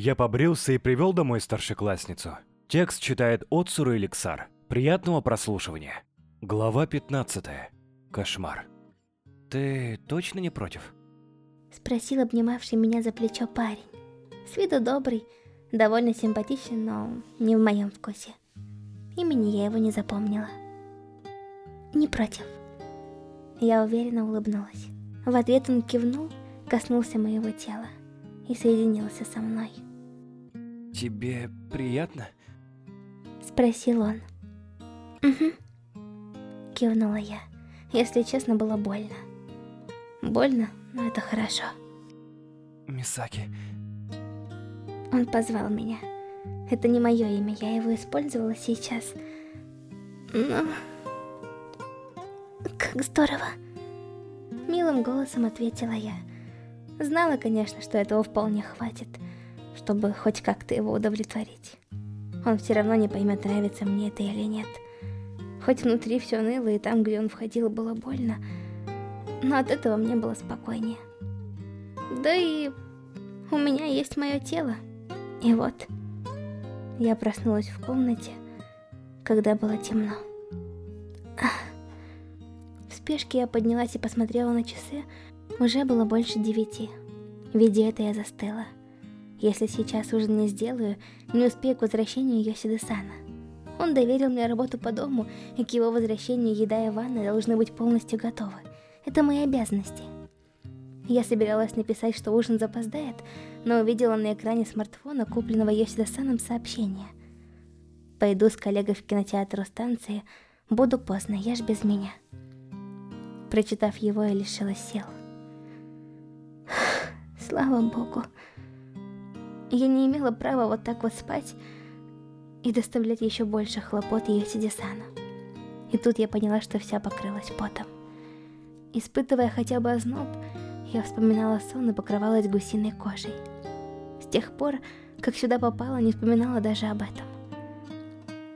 Я побрился и привел домой старшеклассницу. Текст читает Отсуру Эликсар. Приятного прослушивания. Глава 15. Кошмар. Ты точно не против? Спросил обнимавший меня за плечо парень. С виду добрый, довольно симпатичный, но не в моем вкусе. Имени я его не запомнила. Не против. Я уверенно улыбнулась. В ответ он кивнул, коснулся моего тела и соединился со мной. Тебе приятно? Спросил он. Угу. Кивнула я. Если честно, было больно. Больно, но это хорошо. Мисаки. Он позвал меня. Это не мое имя, я его использовала сейчас. Но... Как здорово. Милым голосом ответила я. Знала, конечно, что этого вполне хватит, чтобы хоть как-то его удовлетворить. Он все равно не поймет, нравится мне это или нет. Хоть внутри все ныло, и там, где он входил, было больно, но от этого мне было спокойнее. Да и у меня есть мое тело. И вот, я проснулась в комнате, когда было темно. В спешке я поднялась и посмотрела на часы. Уже было больше девяти. Видя это, я застыла. Если сейчас ужин не сделаю, не успею к возвращению Йосиды-сана. Он доверил мне работу по дому, и к его возвращению еда и ванна должны быть полностью готовы. Это мои обязанности. Я собиралась написать, что ужин запоздает, но увидела на экране смартфона, купленного Йосида-саном, сообщение. Пойду с коллегой в кинотеатр у станции, буду поздно, ешь без меня. Прочитав его, я лишилась сил. Слава богу. Я не имела права вот так вот спать и доставлять еще больше хлопот ее Сидисану. И тут я поняла, что вся покрылась потом. Испытывая хотя бы озноб, я вспоминала сон и покрывалась гусиной кожей. С тех пор, как сюда попала, не вспоминала даже об этом.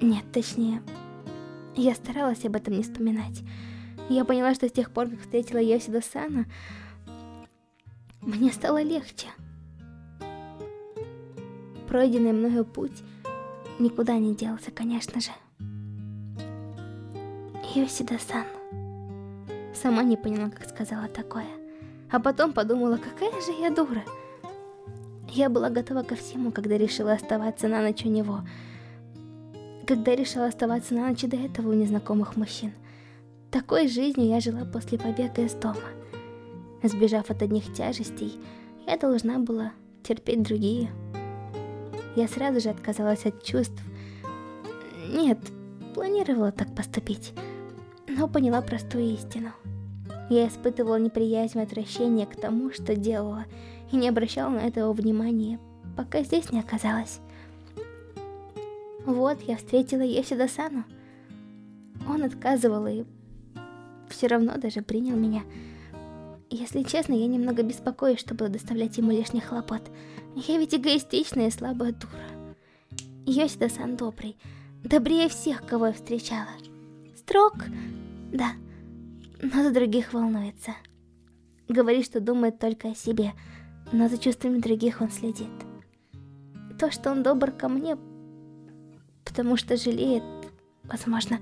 Нет, точнее, я старалась об этом не вспоминать. Я поняла, что с тех пор, как встретила Йосида Сана, мне стало легче. Пройденный мною путь никуда не делся, конечно же. Йосида-сан. Сама не поняла, как сказала такое. А потом подумала, какая же я дура. Я была готова ко всему, когда решила оставаться на ночь у него. Когда решила оставаться на ночь до этого у незнакомых мужчин. Такой жизнью я жила после побега из дома. Сбежав от одних тяжестей, я должна была терпеть другие. Я сразу же отказалась от чувств. Нет, планировала так поступить, но поняла простую истину. Я испытывала неприязнь и отвращение к тому, что делала, и не обращала на этого внимания, пока здесь не оказалась. Вот, я встретила Йосида-сану. Он отказывал и все равно даже принял меня. Если честно, я немного беспокоюсь, чтобы доставлять ему лишних хлопот. Я ведь эгоистичная и слабая дура. Йосида-сан добрый, добрее всех, кого я встречала. Строг? Да, но за других волнуется. Говорит, что думает только о себе, но за чувствами других он следит. То, что он добр ко мне, потому что жалеет, возможно,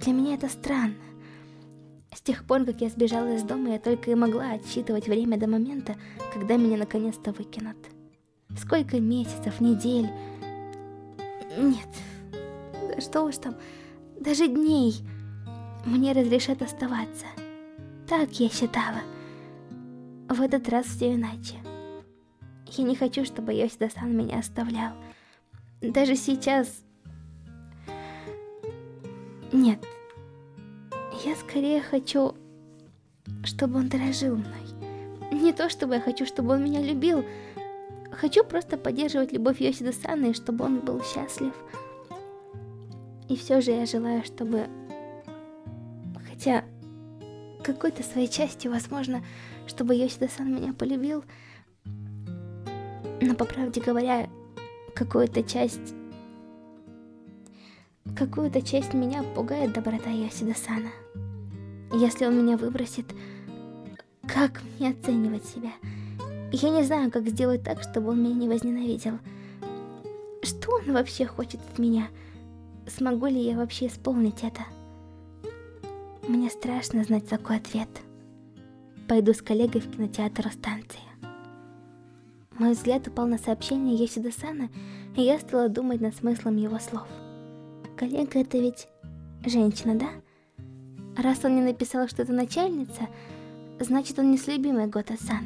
для меня это странно. С тех пор, как я сбежала из дома, я только и могла отсчитывать время до момента, когда меня наконец-то выкинут. Сколько месяцев, недель... Нет, да что уж там, даже дней мне разрешат оставаться. Так я считала. В этот раз все иначе. Я не хочу, чтобы Йосида-сан меня оставлял. Даже сейчас нет. Скорее хочу, чтобы он дорожил мной. Не то, чтобы я хочу, чтобы он меня любил. Хочу просто поддерживать любовь Йосида Сана, и чтобы он был счастлив. И все же я желаю, чтобы... Хотя, какой-то своей частью, возможно, чтобы Йосида Сан меня полюбил. Но, по правде говоря, какую-то часть Какую-то часть меня пугает доброта Йосида-сана. Если он меня выбросит, как мне оценивать себя? Я не знаю, как сделать так, чтобы он меня не возненавидел. Что он вообще хочет от меня? Смогу ли я вообще исполнить это? Мне страшно знать такой ответ. Пойду с коллегой в кинотеатр у станции. Мой взгляд упал на сообщение Йосида-сана, и я стала думать над смыслом его слов. Коллега это ведь женщина, да? Раз он не написал, что это начальница, значит он не с любимой Гота-сан.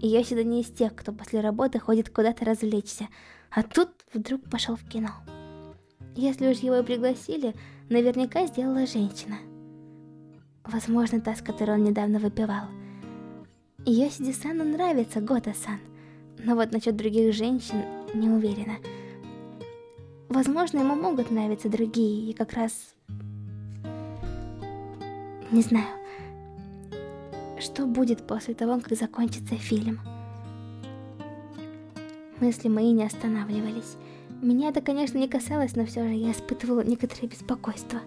Йосида не из тех, кто после работы ходит куда-то развлечься, а тут вдруг пошел в кино. Если уж его и пригласили, наверняка сделала женщина. Возможно, та, с которой он недавно выпивал. Йосиди-сану нравится Гота-сан, но вот насчет других женщин не уверена. Возможно, ему могут нравиться другие, и как раз... Не знаю, что будет после того, как закончится фильм. Мысли мои не останавливались. Меня это, конечно, не касалось, но все же я испытывала некоторое беспокойство.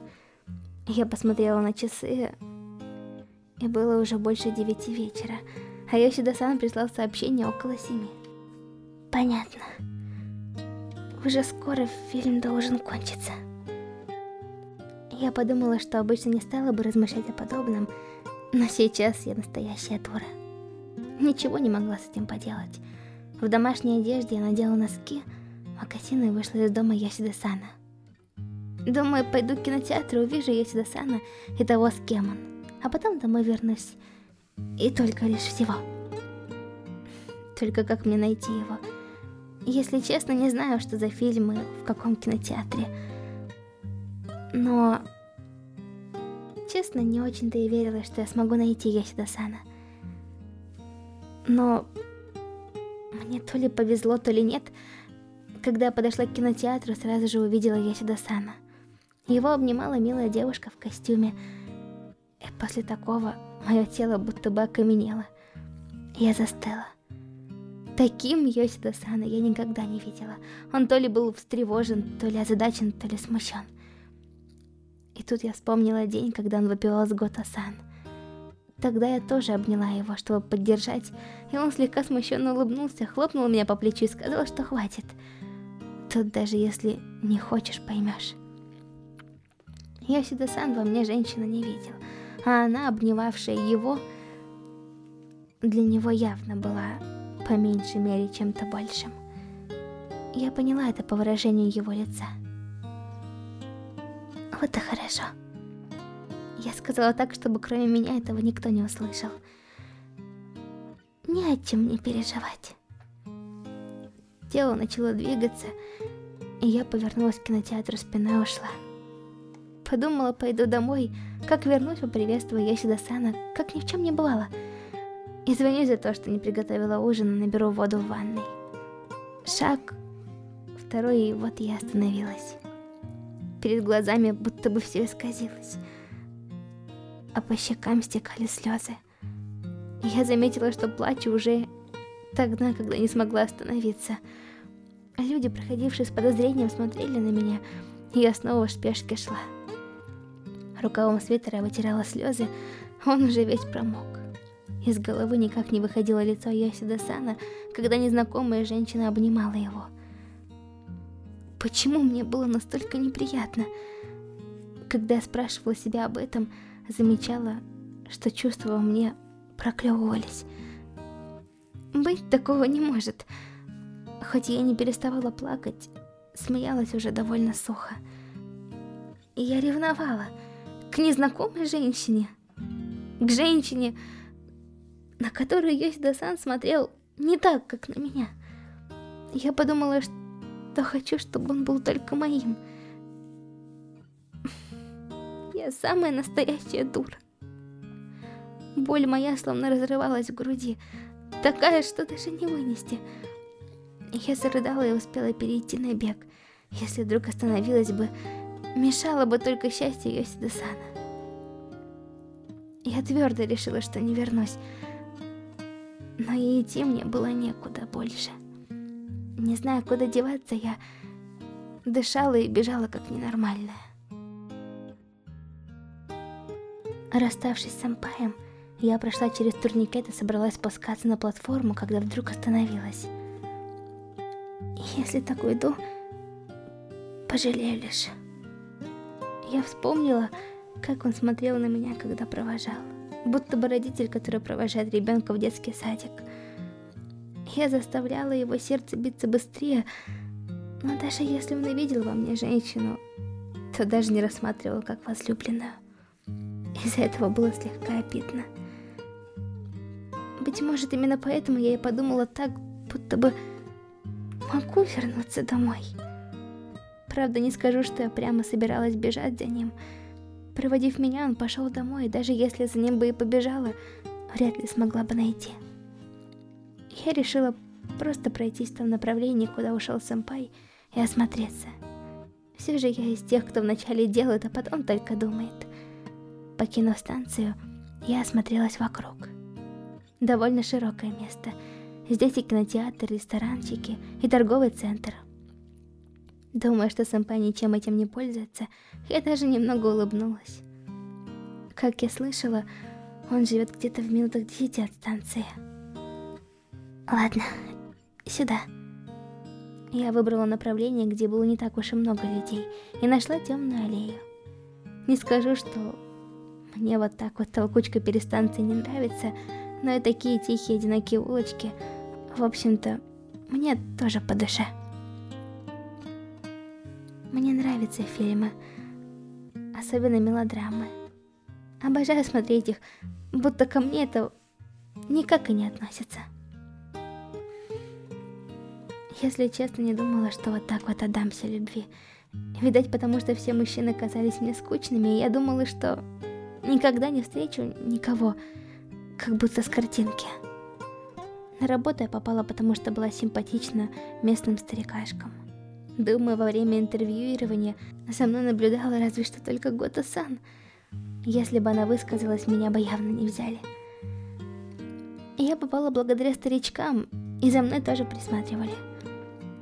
Я посмотрела на часы, и было уже больше девяти вечера, а Йосида-сан прислал сообщение около семи. Понятно. Уже скоро фильм должен кончиться. Я подумала, что обычно не стала бы размышлять о подобном, но сейчас я настоящая дура. Ничего не могла с этим поделать. В домашней одежде я надела носки, мокасины и вышла из дома Йосида-сана. Думаю, пойду к кинотеатру, увижу Йосида-сана и того, с кем он. А потом домой вернусь. И только лишь всего. Только как мне найти его? Если честно, не знаю, что за фильмы, в каком кинотеатре. Но... Честно, не очень-то и верила, что я смогу найти Ясида-сана. Но... Мне то ли повезло, то ли нет. Когда я подошла к кинотеатру, сразу же увидела Ясида-сана. Его обнимала милая девушка в костюме. И после такого мое тело будто бы окаменело. Я застыла. Таким Йосида Сана я никогда не видела. Он то ли был встревожен, то ли озадачен, то ли смущен. И тут я вспомнила день, когда он выпивал с Гота-сан. Тогда я тоже обняла его, чтобы поддержать, и он слегка смущенно улыбнулся, хлопнул меня по плечу и сказал, что хватит. Тут даже если не хочешь, поймешь. Йосида-сан во мне женщина не видел, а она, обнимавшая его, для него явно была по меньшей мере чем-то большим. Я поняла это по выражению его лица. Вот и хорошо. Я сказала так, чтобы кроме меня этого никто не услышал. Не о чем мне переживать. Тело начало двигаться, и я повернулась к кинотеатру, спиной ушла. Подумала, пойду домой, как вернусь, поприветствую Ясида-сана, как ни в чем не бывало — Извинюсь за то, что не приготовила ужин и наберу воду в ванной. Шаг, второй, и вот я остановилась. Перед глазами будто бы все исказилось, а по щекам стекали слезы. Я заметила, что плачу уже тогда, когда не смогла остановиться. Люди, проходившие с подозрением, смотрели на меня, и я снова в спешке шла. Рукавом свитера вытирала слезы, он уже весь промок. Из головы никак не выходило лицо Йосида-сана, когда незнакомая женщина обнимала его. Почему мне было настолько неприятно? Когда я спрашивала себя об этом, замечала, что чувства во мне проклевывались. Быть такого не может. Хоть я не переставала плакать, смеялась уже довольно сухо. Я ревновала к незнакомой женщине. К женщине, на которую Йосида-сан смотрел не так, как на меня. Я подумала, что хочу, чтобы он был только моим. Самая настоящая дура. Боль моя словно разрывалась в груди, такая, что даже не вынести. Я зарыдала и успела перейти на бег. Если вдруг остановилась бы, мешало бы только счастье Йосида-сана. Я твердо решила, что не вернусь но и идти мне было некуда больше. Не зная, куда деваться, я дышала и бежала как ненормальная. Расставшись с Ампаем, Я прошла через турникет и собралась спускаться на платформу, когда вдруг остановилась. Если так уйду, пожалею лишь. Я вспомнила, как он смотрел на меня, когда провожал. Будто бы родитель, который провожает ребенка в детский садик. Я заставляла его сердце биться быстрее, но даже если он и видел во мне женщину, то даже не рассматривал как возлюбленную. Из-за этого было слегка обидно. Быть может, именно поэтому я и подумала так, будто бы могу вернуться домой. Правда, не скажу, что я прямо собиралась бежать за ним. Проводив меня, он пошел домой, и даже если за ним бы и побежала, вряд ли смогла бы найти. Я решила просто пройтись в том направлении, куда ушел сэмпай, и осмотреться. Все же я из тех, кто вначале делает, а потом только думает. Покинув станцию, я осмотрелась вокруг. Довольно широкое место. Здесь и кинотеатр, и ресторанчики, и торговый центр. Думая, что сэмпай ничем этим не пользуется, я даже немного улыбнулась. Как я слышала, он живет где-то в минутах десяти от станции. Ладно, сюда. Я выбрала направление, где было не так уж и много людей, и нашла темную аллею. Не скажу, что мне вот так вот толкучка перестанции не нравится, но и такие тихие одинокие улочки, в общем-то, мне тоже по душе. Мне нравятся фильмы, особенно мелодрамы. Обожаю смотреть их, будто ко мне это никак и не относится. Если честно, не думала, что вот так вот отдамся любви. Видать, потому что все мужчины казались мне скучными, и я думала, что никогда не встречу никого, как будто с картинки. На работу я попала, потому что была симпатична местным старикашкам. Думаю, во время интервьюирования за мной наблюдала разве что только Гота-сан. Если бы она высказалась, меня бы явно не взяли. Я попала благодаря старичкам, и за мной тоже присматривали.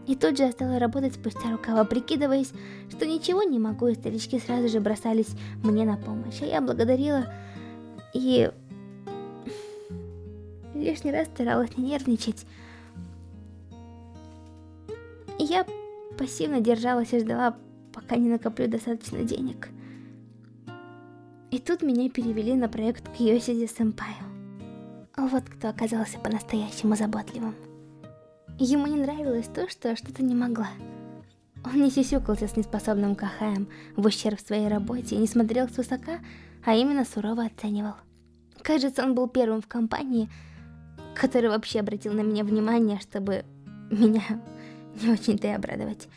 И тут же я стала работать спустя рукава, прикидываясь, что ничего не могу, и старички сразу же бросались мне на помощь. А я благодарила и лишний раз старалась не нервничать. Я пассивно держалась и ждала, пока не накоплю достаточно денег. И тут меня перевели на проект к Йосиде Сэмпаю. Вот кто оказался по-настоящему заботливым. Ему не нравилось то, что что-то не могла. Он не сисюкался с неспособным Кахаем в ущерб своей работе и не смотрел свысока, а именно сурово оценивал. Кажется, он был первым в компании, который вообще обратил на меня внимание, чтобы меня не очень-то и обрадовать.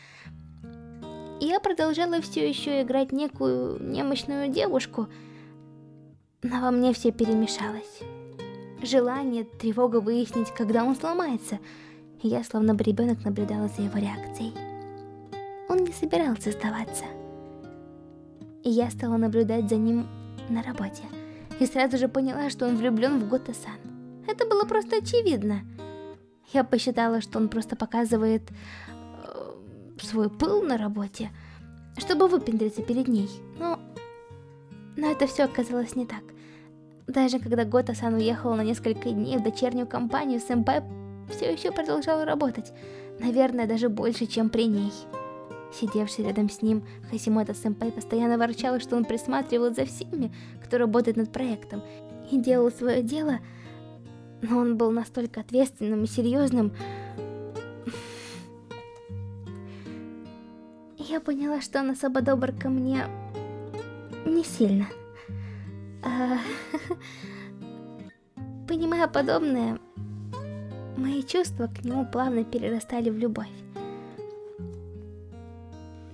Я продолжала все еще играть некую немощную девушку, но во мне все перемешалось. Желание, тревога выяснить, когда он сломается — я, словно бы ребенок, наблюдала за его реакцией. Он не собирался сдаваться. И я стала наблюдать за ним на работе. И сразу же поняла, что он влюблен в Гота-сан. Это было просто очевидно. Я посчитала, что он просто показывает э, свой пыл на работе, чтобы выпендриться перед ней. Но, но это все оказалось не так. Даже когда Гота-сан уехал на несколько дней в дочернюю компанию, сэмпай все еще продолжал работать, наверное, даже больше, чем при ней. Сидевший рядом с ним, Хасимото-сэмпай постоянно ворчал, что он присматривал за всеми, кто работает над проектом, и делал свое дело, но он был настолько ответственным и серьезным. Я поняла, что он особо добр ко мне не сильно. А... Понимая подобное, Мои чувства к нему плавно перерастали в любовь.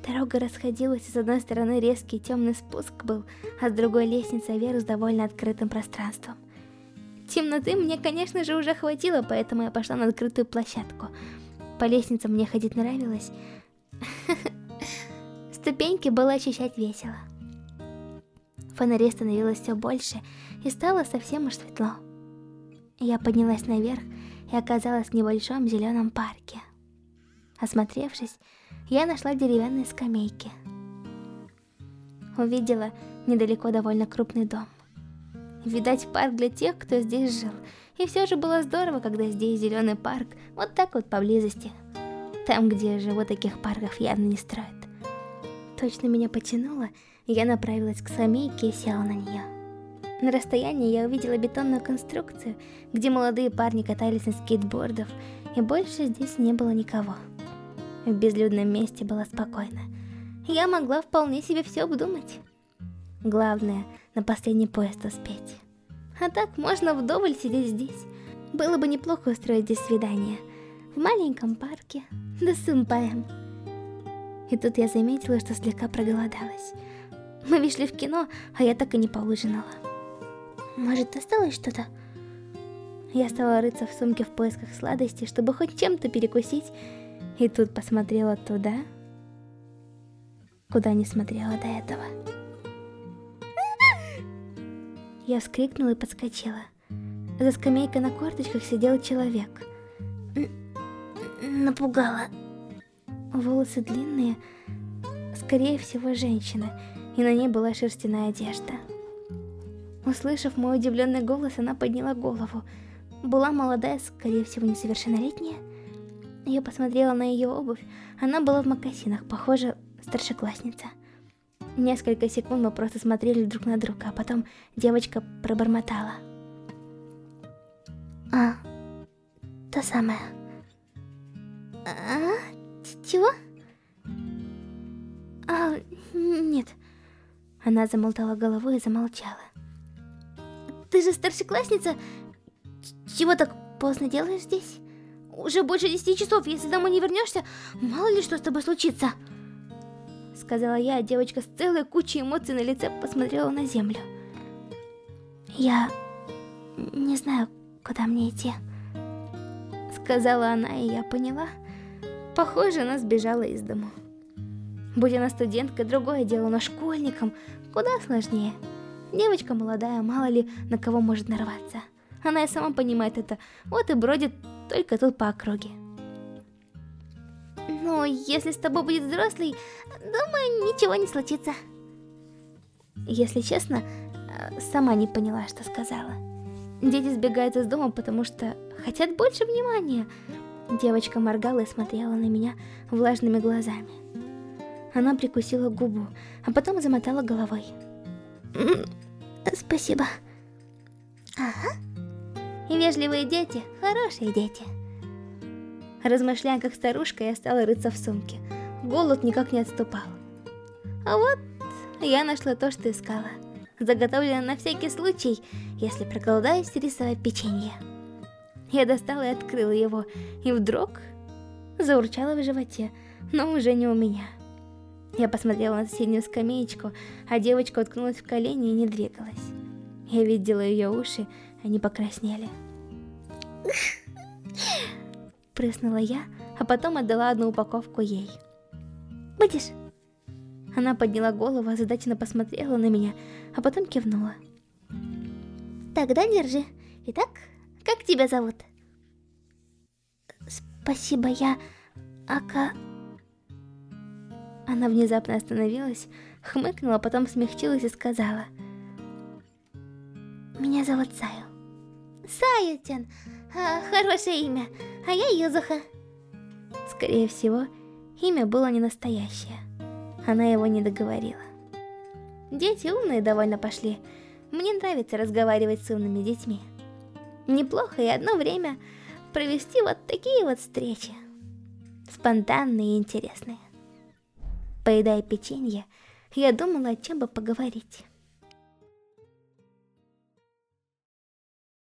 Дорога расходилась, и с одной стороны резкий темный спуск был, а с другой лестница вверх с довольно открытым пространством. Темноты мне, конечно же, уже хватило, поэтому я пошла на открытую площадку. По лестнице мне ходить нравилось. Ступеньки было ощущать весело. Фонарей становилось все больше, и стало совсем уж светло. Я поднялась наверх и оказалась в небольшом зеленом парке. Осмотревшись, я нашла деревянные скамейки. Увидела недалеко довольно крупный дом. Видать, парк для тех, кто здесь жил. И все же было здорово, когда здесь зеленый парк, вот так вот поблизости. Там, где живут таких парков, явно не строят. Точно меня потянуло, я направилась к скамейке и села на нее. На расстоянии я увидела бетонную конструкцию, где молодые парни катались на скейтбордах, и больше здесь не было никого. В безлюдном месте было спокойно. Я могла вполне себе все обдумать. Главное, на последний поезд успеть. А так можно вдоволь сидеть здесь. Было бы неплохо устроить здесь свидание. В маленьком парке, да с сэмпаем. И тут я заметила, что слегка проголодалась. Мы вышли в кино, а я так и не поужинала. Может, осталось что-то? Я стала рыться в сумке в поисках сладостей, чтобы хоть чем-то перекусить, и тут посмотрела туда, куда не смотрела до этого. Я вскрикнула и подскочила. За скамейкой на корточках сидел человек. Напугала. Волосы длинные, скорее всего женщина, и на ней была шерстяная одежда. Услышав мой удивленный голос, она подняла голову. Была молодая, скорее всего несовершеннолетняя. Я посмотрела на ее обувь, она была в мокасинах, похоже, старшеклассница. Несколько секунд мы просто смотрели друг на друга, а потом девочка пробормотала. А, та самая. А? Чего? А, нет. Она замотала головой и замолчала. Ты же старшеклассница? Чего так поздно делаешь здесь? Уже больше десяти часов, если домой не вернешься, мало ли что с тобой случится сказала я, а девочка с целой кучей эмоций на лице посмотрела на землю. Я не знаю, куда мне идти. Сказала она, и я поняла. Похоже, она сбежала из дому. Будь она студенткой, другое дело, но школьником куда сложнее. Девочка молодая, мало ли на кого может нарваться. Она и сама понимает это, вот и бродит только тут по округе. Но если с тобой будет взрослый, думаю, ничего не случится. Если честно, э, сама не поняла, что сказала. Дети сбегают из дома, потому что хотят больше внимания. Девочка моргала и смотрела на меня влажными глазами. Она прикусила губу, а потом замотала головой. Спасибо. Ага. Вежливые дети, хорошие дети. Размышляя как старушка, я стала рыться в сумке. Голод никак не отступал. А вот я нашла то, что искала. Заготовлено на всякий случай, если проголодаюсь рисовое печенье. Я достала и открыла его, и вдруг заурчала в животе, но уже не у меня. Я посмотрела на соседнюю скамеечку, а девочка уткнулась в колени и не двигалась. Я видела ее уши, они покраснели прыснула я, а потом отдала одну упаковку ей. «Будешь?» Она подняла голову, озадаченно посмотрела на меня, а потом кивнула. «Тогда держи. Итак, как тебя зовут?» «Спасибо, я... Ака...» Она внезапно остановилась, хмыкнула, потом смягчилась и сказала. «Меня зовут Саю». «Саю-тян, а, хорошее имя а я Юзуха. Скорее всего, имя было не настоящее. Она его не договорила. Дети умные довольно пошли. Мне нравится разговаривать с умными детьми. Неплохо и одно время провести вот такие вот встречи. Спонтанные и интересные. Поедая печенье, я думала, о чем бы поговорить.